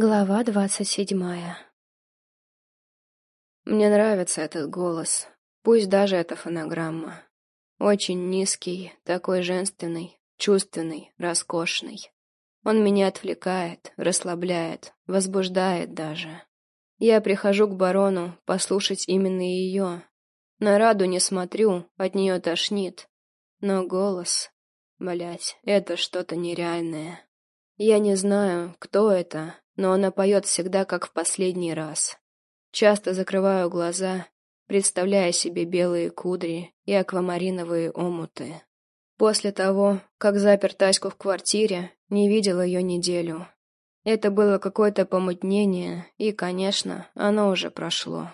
Глава двадцать седьмая Мне нравится этот голос, пусть даже это фонограмма. Очень низкий, такой женственный, чувственный, роскошный. Он меня отвлекает, расслабляет, возбуждает даже. Я прихожу к барону послушать именно ее. На Раду не смотрю, от нее тошнит. Но голос... Блять, это что-то нереальное. Я не знаю, кто это, но она поет всегда как в последний раз. Часто закрываю глаза, представляя себе белые кудри и аквамариновые омуты. После того, как запер Таську в квартире, не видел ее неделю. Это было какое-то помутнение, и, конечно, оно уже прошло.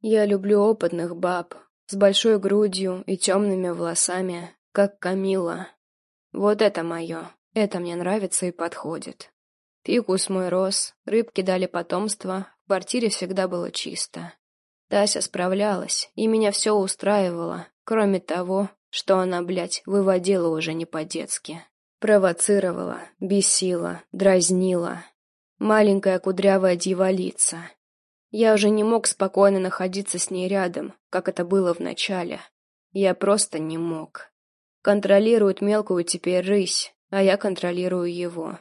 Я люблю опытных баб, с большой грудью и темными волосами, как Камила. Вот это мое, это мне нравится и подходит. Фикус мой рос, рыбки дали потомство, в квартире всегда было чисто. Тася справлялась, и меня все устраивало, кроме того, что она, блядь, выводила уже не по-детски. Провоцировала, бесила, дразнила. Маленькая кудрявая дьяволица. Я уже не мог спокойно находиться с ней рядом, как это было в начале. Я просто не мог. Контролирует мелкую теперь рысь, а я контролирую его.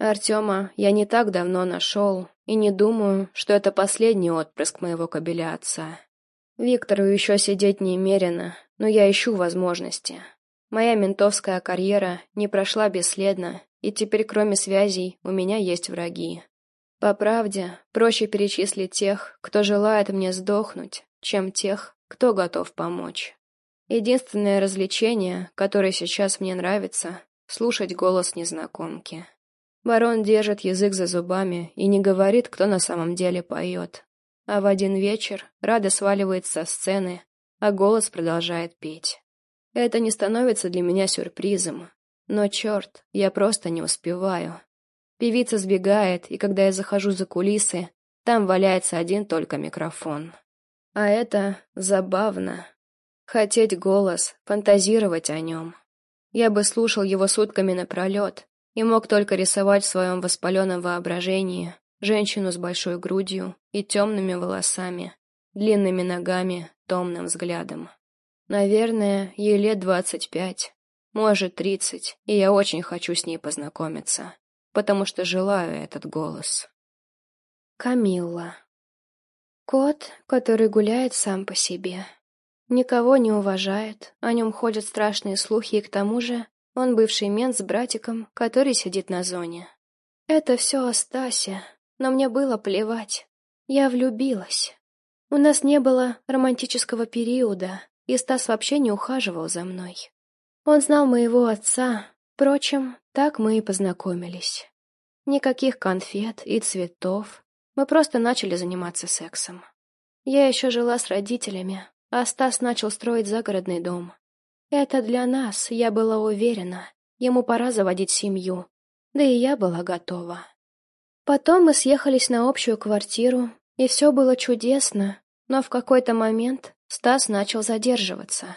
Артема я не так давно нашел, и не думаю, что это последний отпрыск моего кобеля отца. Виктору еще сидеть немерено, но я ищу возможности. Моя ментовская карьера не прошла бесследно, и теперь кроме связей у меня есть враги. По правде, проще перечислить тех, кто желает мне сдохнуть, чем тех, кто готов помочь. Единственное развлечение, которое сейчас мне нравится, слушать голос незнакомки. Барон держит язык за зубами и не говорит, кто на самом деле поет. А в один вечер Рада сваливает со сцены, а голос продолжает петь. Это не становится для меня сюрпризом. Но черт, я просто не успеваю. Певица сбегает, и когда я захожу за кулисы, там валяется один только микрофон. А это забавно. Хотеть голос, фантазировать о нем. Я бы слушал его сутками напролет, и мог только рисовать в своем воспаленном воображении женщину с большой грудью и темными волосами, длинными ногами, томным взглядом. Наверное, ей лет двадцать пять, может, тридцать, и я очень хочу с ней познакомиться, потому что желаю этот голос. Камилла. Кот, который гуляет сам по себе. Никого не уважает, о нем ходят страшные слухи, и к тому же он бывший мент с братиком, который сидит на зоне. Это все о Стасе, но мне было плевать. Я влюбилась. У нас не было романтического периода, и Стас вообще не ухаживал за мной. Он знал моего отца, впрочем, так мы и познакомились. Никаких конфет и цветов, мы просто начали заниматься сексом. Я еще жила с родителями, а Стас начал строить загородный дом. Это для нас, я была уверена. Ему пора заводить семью. Да и я была готова. Потом мы съехались на общую квартиру, и все было чудесно, но в какой-то момент Стас начал задерживаться.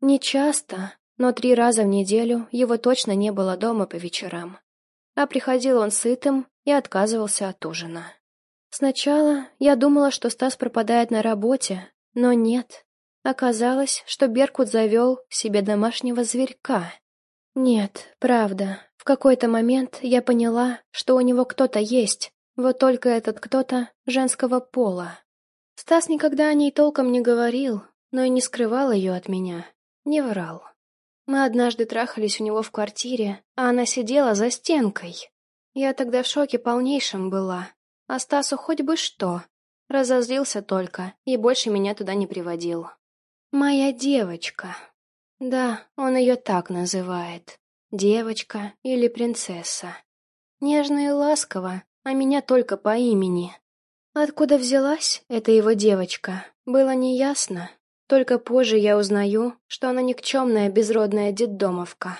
Не часто, но три раза в неделю его точно не было дома по вечерам. А приходил он сытым и отказывался от ужина. Сначала я думала, что Стас пропадает на работе, но нет. Оказалось, что Беркут завел себе домашнего зверька. Нет, правда, в какой-то момент я поняла, что у него кто-то есть, вот только этот кто-то женского пола. Стас никогда о ней толком не говорил, но и не скрывал ее от меня, не врал. Мы однажды трахались у него в квартире, а она сидела за стенкой. Я тогда в шоке полнейшем была, а Стасу хоть бы что. Разозлился только и больше меня туда не приводил. «Моя девочка». Да, он ее так называет. Девочка или принцесса. Нежно и ласково, а меня только по имени. Откуда взялась эта его девочка, было неясно. Только позже я узнаю, что она никчемная безродная детдомовка.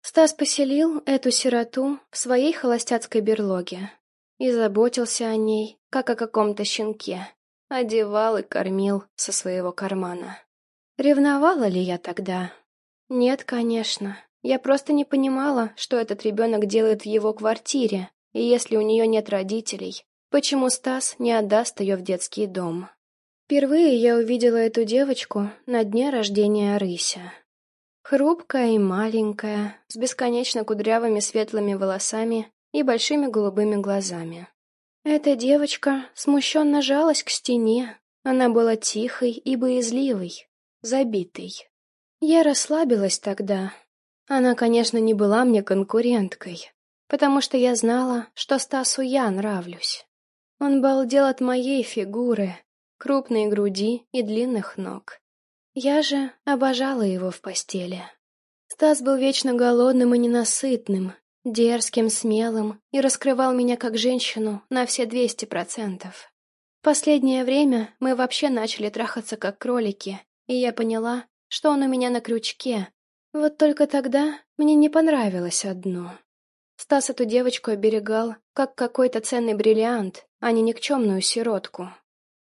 Стас поселил эту сироту в своей холостяцкой берлоге и заботился о ней, как о каком-то щенке. Одевал и кормил со своего кармана. Ревновала ли я тогда? Нет, конечно. Я просто не понимала, что этот ребенок делает в его квартире, И если у нее нет родителей, почему Стас не отдаст ее в детский дом? Впервые я увидела эту девочку на дне рождения Рыся. Хрупкая и маленькая, с бесконечно кудрявыми светлыми волосами и большими голубыми глазами. Эта девочка смущенно жалась к стене. Она была тихой и боязливой, забитой. Я расслабилась тогда. Она, конечно, не была мне конкуренткой, потому что я знала, что Стасу я нравлюсь. Он балдел от моей фигуры, крупной груди и длинных ног. Я же обожала его в постели. Стас был вечно голодным и ненасытным, дерзким, смелым и раскрывал меня как женщину на все двести процентов. Последнее время мы вообще начали трахаться как кролики, и я поняла, что он у меня на крючке. Вот только тогда мне не понравилось одно. Стас эту девочку оберегал, как какой-то ценный бриллиант, а не никчемную сиротку.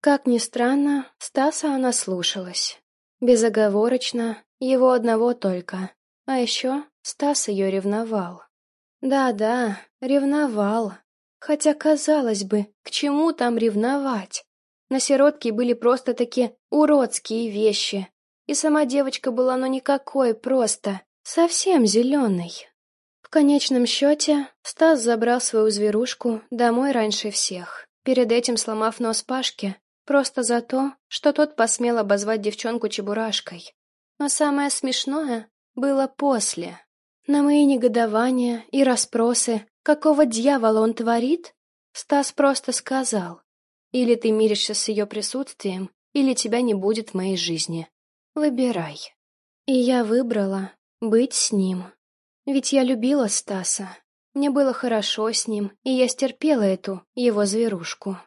Как ни странно, Стаса она слушалась. Безоговорочно, его одного только. А еще Стас ее ревновал. Да-да, ревновал. Хотя, казалось бы, к чему там ревновать? На сиротке были просто такие уродские вещи. И сама девочка была ну никакой просто, совсем зеленой. В конечном счете, Стас забрал свою зверушку домой раньше всех, перед этим сломав нос Пашке, просто за то, что тот посмел обозвать девчонку чебурашкой. Но самое смешное было после. На мои негодования и расспросы, какого дьявола он творит, Стас просто сказал, или ты миришься с ее присутствием, или тебя не будет в моей жизни. Выбирай. И я выбрала быть с ним. Ведь я любила Стаса. Мне было хорошо с ним, и я стерпела эту, его зверушку.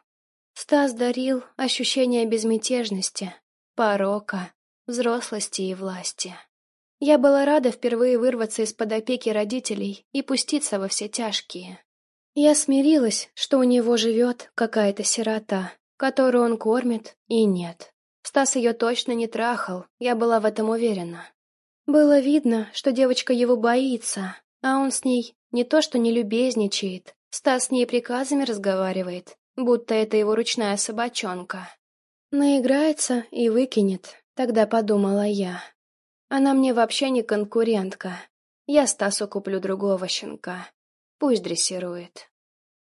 Стас дарил ощущение безмятежности, порока, взрослости и власти. Я была рада впервые вырваться из-под опеки родителей и пуститься во все тяжкие. Я смирилась, что у него живет какая-то сирота, которую он кормит, и нет. Стас ее точно не трахал, я была в этом уверена. Было видно, что девочка его боится, а он с ней не то что не любезничает, Стас с ней приказами разговаривает, будто это его ручная собачонка. Наиграется и выкинет, тогда подумала я. Она мне вообще не конкурентка. Я Стасу куплю другого щенка. Пусть дрессирует.